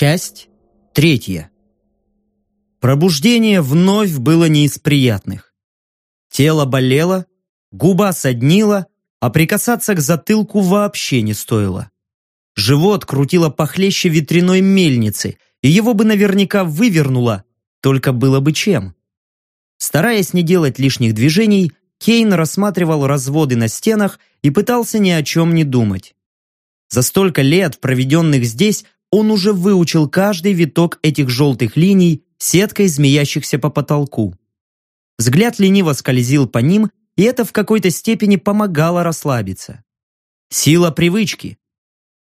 Часть третья. Пробуждение вновь было не из приятных. Тело болело, губа соднила, а прикасаться к затылку вообще не стоило. Живот крутило похлеще ветряной мельницы, и его бы наверняка вывернуло, только было бы чем. Стараясь не делать лишних движений, Кейн рассматривал разводы на стенах и пытался ни о чем не думать. За столько лет, проведенных здесь, он уже выучил каждый виток этих желтых линий сеткой змеящихся по потолку. Взгляд лениво скользил по ним, и это в какой-то степени помогало расслабиться. Сила привычки.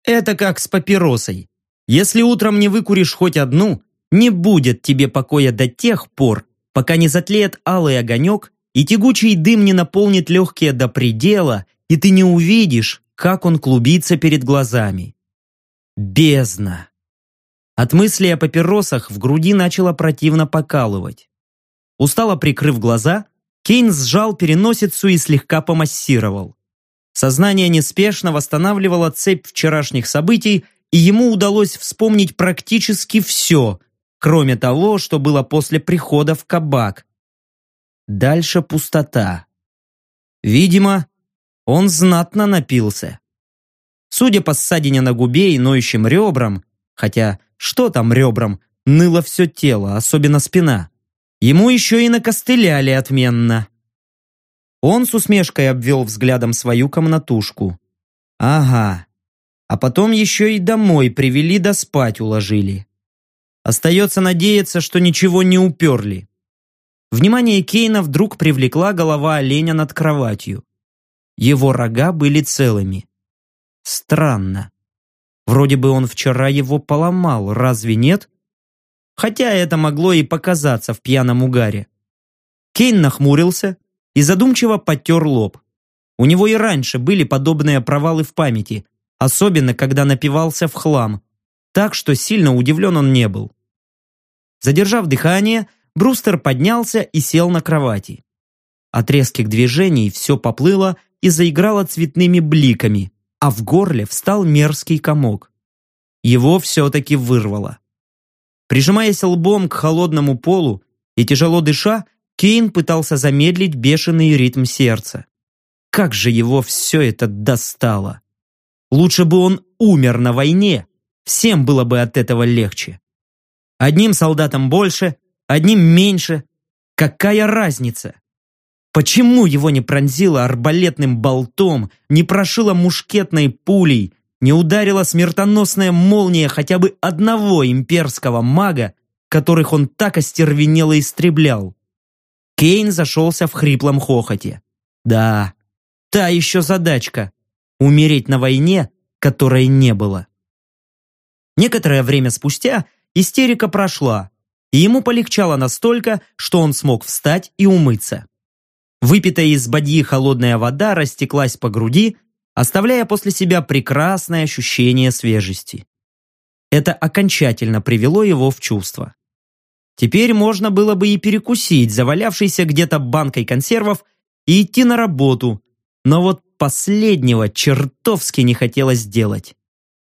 Это как с папиросой. Если утром не выкуришь хоть одну, не будет тебе покоя до тех пор, пока не затлеет алый огонек и тягучий дым не наполнит легкие до предела, и ты не увидишь, как он клубится перед глазами. Бездна. От мысли о папиросах в груди начало противно покалывать. Устало прикрыв глаза, Кейн сжал переносицу и слегка помассировал. Сознание неспешно восстанавливало цепь вчерашних событий, и ему удалось вспомнить практически все, кроме того, что было после прихода в кабак. Дальше пустота. Видимо, он знатно напился. Судя по ссадине на губе и ноющим ребрам, хотя что там ребрам, ныло все тело, особенно спина, ему еще и накостыляли отменно. Он с усмешкой обвел взглядом свою комнатушку. Ага. А потом еще и домой привели да спать уложили. Остается надеяться, что ничего не уперли. Внимание Кейна вдруг привлекла голова оленя над кроватью. Его рога были целыми. Странно. Вроде бы он вчера его поломал, разве нет? Хотя это могло и показаться в пьяном угаре. Кейн нахмурился и задумчиво потер лоб. У него и раньше были подобные провалы в памяти, особенно когда напивался в хлам, так что сильно удивлен он не был. Задержав дыхание, Брустер поднялся и сел на кровати. От резких движений все поплыло и заиграло цветными бликами, а в горле встал мерзкий комок. Его все-таки вырвало. Прижимаясь лбом к холодному полу и тяжело дыша, Кейн пытался замедлить бешеный ритм сердца. Как же его все это достало! Лучше бы он умер на войне, всем было бы от этого легче. Одним солдатам больше, одним меньше. Какая разница? Почему его не пронзило арбалетным болтом, не прошило мушкетной пулей, не ударила смертоносная молния хотя бы одного имперского мага, которых он так остервенело истреблял? Кейн зашелся в хриплом хохоте. Да, та еще задачка — умереть на войне, которой не было. Некоторое время спустя истерика прошла, и ему полегчало настолько, что он смог встать и умыться. Выпитая из бадьи холодная вода растеклась по груди, оставляя после себя прекрасное ощущение свежести. Это окончательно привело его в чувство. Теперь можно было бы и перекусить завалявшейся где-то банкой консервов и идти на работу, но вот последнего чертовски не хотелось делать.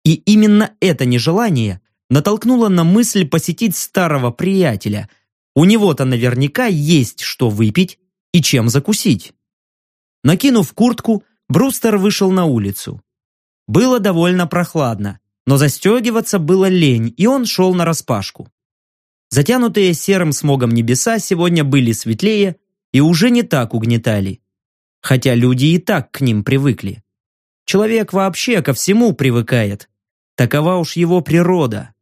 И именно это нежелание натолкнуло на мысль посетить старого приятеля. У него-то наверняка есть что выпить, и чем закусить. Накинув куртку, Брустер вышел на улицу. Было довольно прохладно, но застегиваться было лень, и он шел на распашку. Затянутые серым смогом небеса сегодня были светлее и уже не так угнетали. Хотя люди и так к ним привыкли. Человек вообще ко всему привыкает. Такова уж его природа.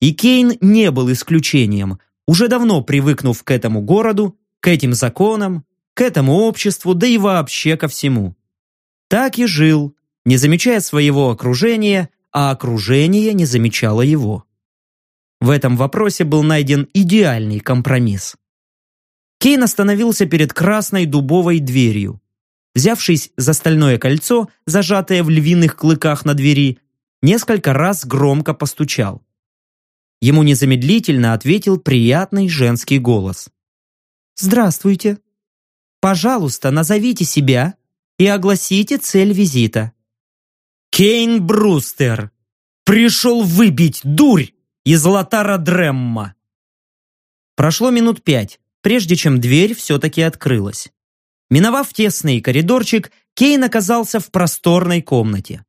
И Кейн не был исключением, уже давно привыкнув к этому городу к этим законам, к этому обществу, да и вообще ко всему. Так и жил, не замечая своего окружения, а окружение не замечало его. В этом вопросе был найден идеальный компромисс. Кейн остановился перед красной дубовой дверью. Взявшись за стальное кольцо, зажатое в львиных клыках на двери, несколько раз громко постучал. Ему незамедлительно ответил приятный женский голос. «Здравствуйте. Пожалуйста, назовите себя и огласите цель визита». «Кейн Брустер! Пришел выбить дурь!» из Лотара Дремма. Прошло минут пять, прежде чем дверь все-таки открылась. Миновав тесный коридорчик, Кейн оказался в просторной комнате.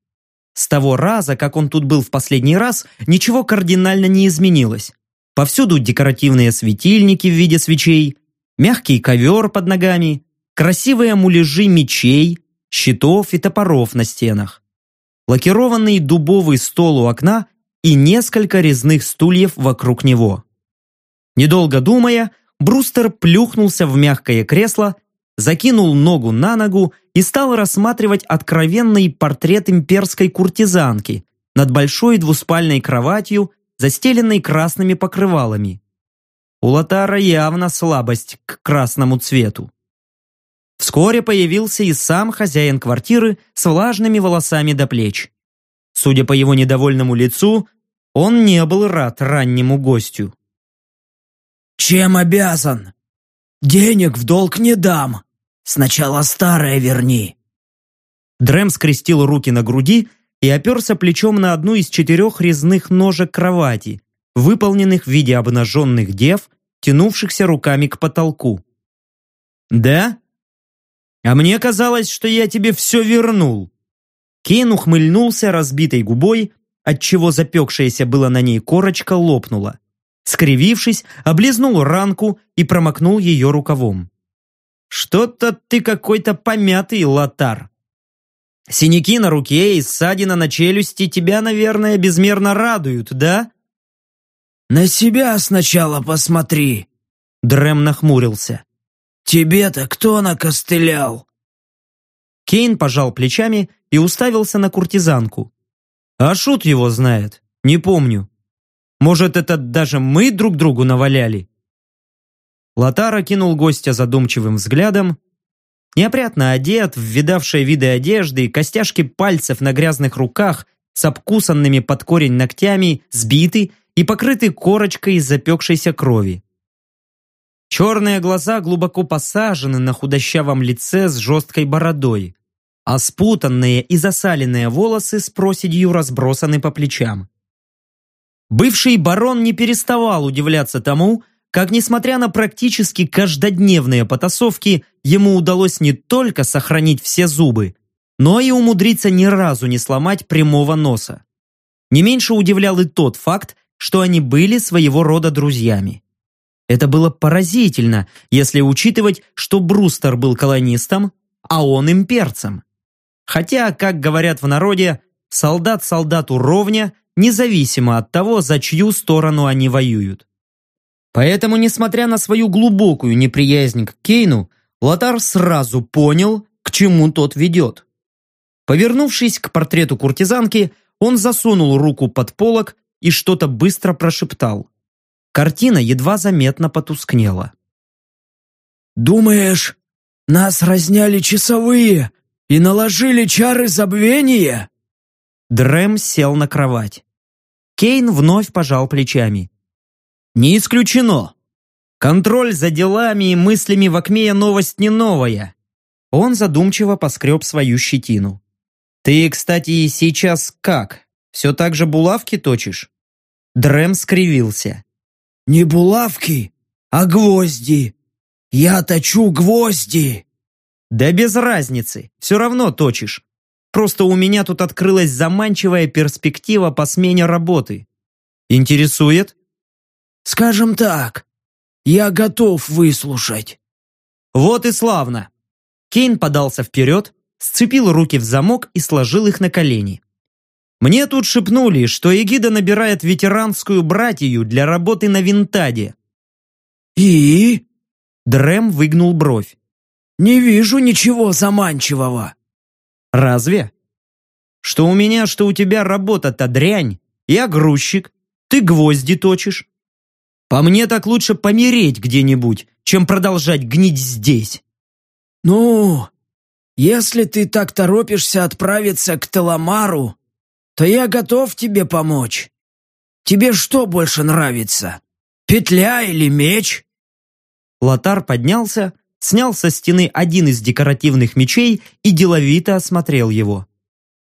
С того раза, как он тут был в последний раз, ничего кардинально не изменилось. Повсюду декоративные светильники в виде свечей, мягкий ковер под ногами, красивые муляжи мечей, щитов и топоров на стенах, лакированный дубовый стол у окна и несколько резных стульев вокруг него. Недолго думая, Брустер плюхнулся в мягкое кресло, закинул ногу на ногу и стал рассматривать откровенный портрет имперской куртизанки над большой двуспальной кроватью, застеленной красными покрывалами. У Лотара явно слабость к красному цвету. Вскоре появился и сам хозяин квартиры с влажными волосами до плеч. Судя по его недовольному лицу, он не был рад раннему гостю. «Чем обязан? Денег в долг не дам. Сначала старое верни». Дрэм скрестил руки на груди и оперся плечом на одну из четырех резных ножек кровати, выполненных в виде обнаженных дев, тянувшихся руками к потолку. «Да? А мне казалось, что я тебе все вернул». Кейн ухмыльнулся разбитой губой, отчего запекшаяся была на ней корочка лопнула. Скривившись, облизнул ранку и промокнул ее рукавом. «Что-то ты какой-то помятый, лотар. Синяки на руке и ссадина на челюсти тебя, наверное, безмерно радуют, да?» «На себя сначала посмотри!» Дрэм нахмурился. «Тебе-то кто накостылял?» Кейн пожал плечами и уставился на куртизанку. «А шут его знает, не помню. Может, это даже мы друг другу наваляли?» Лотар окинул гостя задумчивым взглядом. Неопрятно одет, в видавшие виды одежды, костяшки пальцев на грязных руках с обкусанными под корень ногтями, сбиты и покрыты корочкой из запекшейся крови. Черные глаза глубоко посажены на худощавом лице с жесткой бородой, а спутанные и засаленные волосы с проседью разбросаны по плечам. Бывший барон не переставал удивляться тому, как, несмотря на практически каждодневные потасовки, ему удалось не только сохранить все зубы, но и умудриться ни разу не сломать прямого носа. Не меньше удивлял и тот факт, что они были своего рода друзьями. Это было поразительно, если учитывать, что Брустер был колонистом, а он имперцем. Хотя, как говорят в народе, солдат солдату ровня, независимо от того, за чью сторону они воюют. Поэтому, несмотря на свою глубокую неприязнь к Кейну, Лотар сразу понял, к чему тот ведет. Повернувшись к портрету куртизанки, он засунул руку под полок и что-то быстро прошептал. Картина едва заметно потускнела. «Думаешь, нас разняли часовые и наложили чары забвения?» Дрэм сел на кровать. Кейн вновь пожал плечами. «Не исключено. Контроль за делами и мыслями в Акмея новость не новая». Он задумчиво поскреб свою щетину. «Ты, кстати, сейчас как? Все так же булавки точишь?» Дрэм скривился. «Не булавки, а гвозди. Я точу гвозди!» «Да без разницы, все равно точишь. Просто у меня тут открылась заманчивая перспектива по смене работы. Интересует?» «Скажем так, я готов выслушать». «Вот и славно!» Кейн подался вперед, сцепил руки в замок и сложил их на колени. Мне тут шепнули, что эгида набирает ветеранскую братью для работы на винтаде. И? Дрэм выгнул бровь. Не вижу ничего заманчивого. Разве? Что у меня, что у тебя работа-то дрянь. Я грузчик, ты гвозди точишь. По мне так лучше помереть где-нибудь, чем продолжать гнить здесь. Ну, если ты так торопишься отправиться к Теламару, то я готов тебе помочь. Тебе что больше нравится? Петля или меч?» Лотар поднялся, снял со стены один из декоративных мечей и деловито осмотрел его.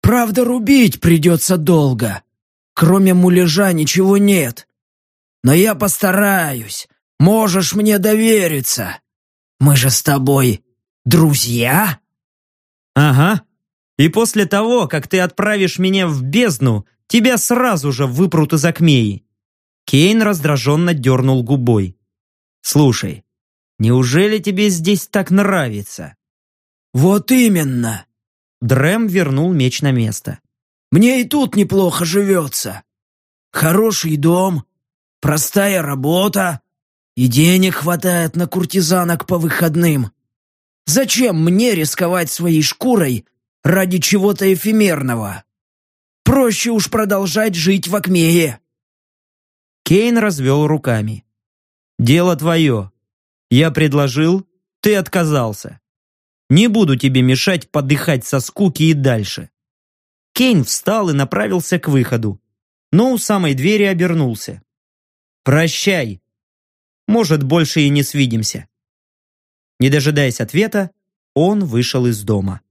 «Правда, рубить придется долго. Кроме муляжа ничего нет. но я постараюсь. Можешь мне довериться. Мы же с тобой друзья?» «Ага. И после того, как ты отправишь меня в бездну, тебя сразу же выпрут из Акмеи». Кейн раздраженно дернул губой. «Слушай, неужели тебе здесь так нравится?» «Вот именно!» Дрэм вернул меч на место. «Мне и тут неплохо живется. Хороший дом, простая работа, и денег хватает на куртизанок по выходным. Зачем мне рисковать своей шкурой ради чего-то эфемерного? Проще уж продолжать жить в Акмее. Кейн развел руками. «Дело твое. Я предложил, ты отказался. Не буду тебе мешать подыхать со скуки и дальше». Кейн встал и направился к выходу, но у самой двери обернулся. «Прощай. Может, больше и не свидимся». Не дожидаясь ответа, он вышел из дома.